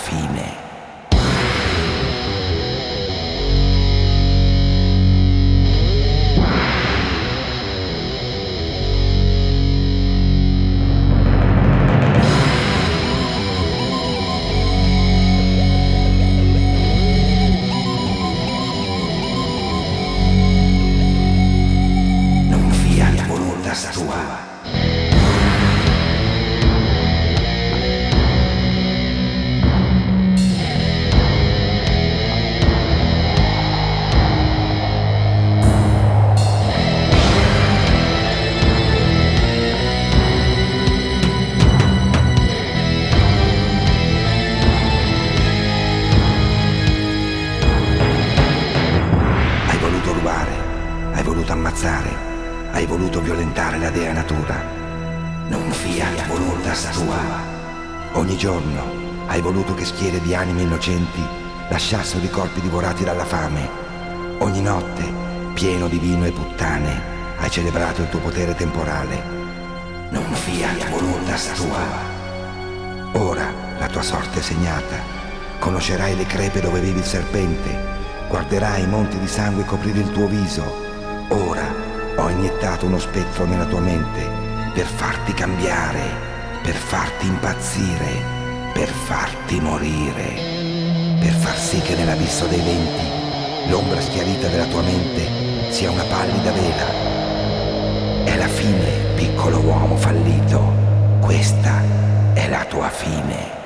fine. Hai voluto violentare la dea natura. Non fiat voluntas tua. Ogni giorno hai voluto che schiere di anime innocenti lasciassero i corpi divorati dalla fame. Ogni notte, pieno di vino e puttane, hai celebrato il tuo potere temporale. Non fiat voluntas tua. Ora la tua sorte è segnata. Conoscerai le crepe dove vive il serpente. Guarderai i monti di sangue coprire il tuo viso. Ora ho iniettato uno spettro nella tua mente per farti cambiare, per farti impazzire, per farti morire, per far sì che nell'abisso dei venti l'ombra schiarita della tua mente sia una pallida vela. È la fine, piccolo uomo fallito. Questa è la tua fine.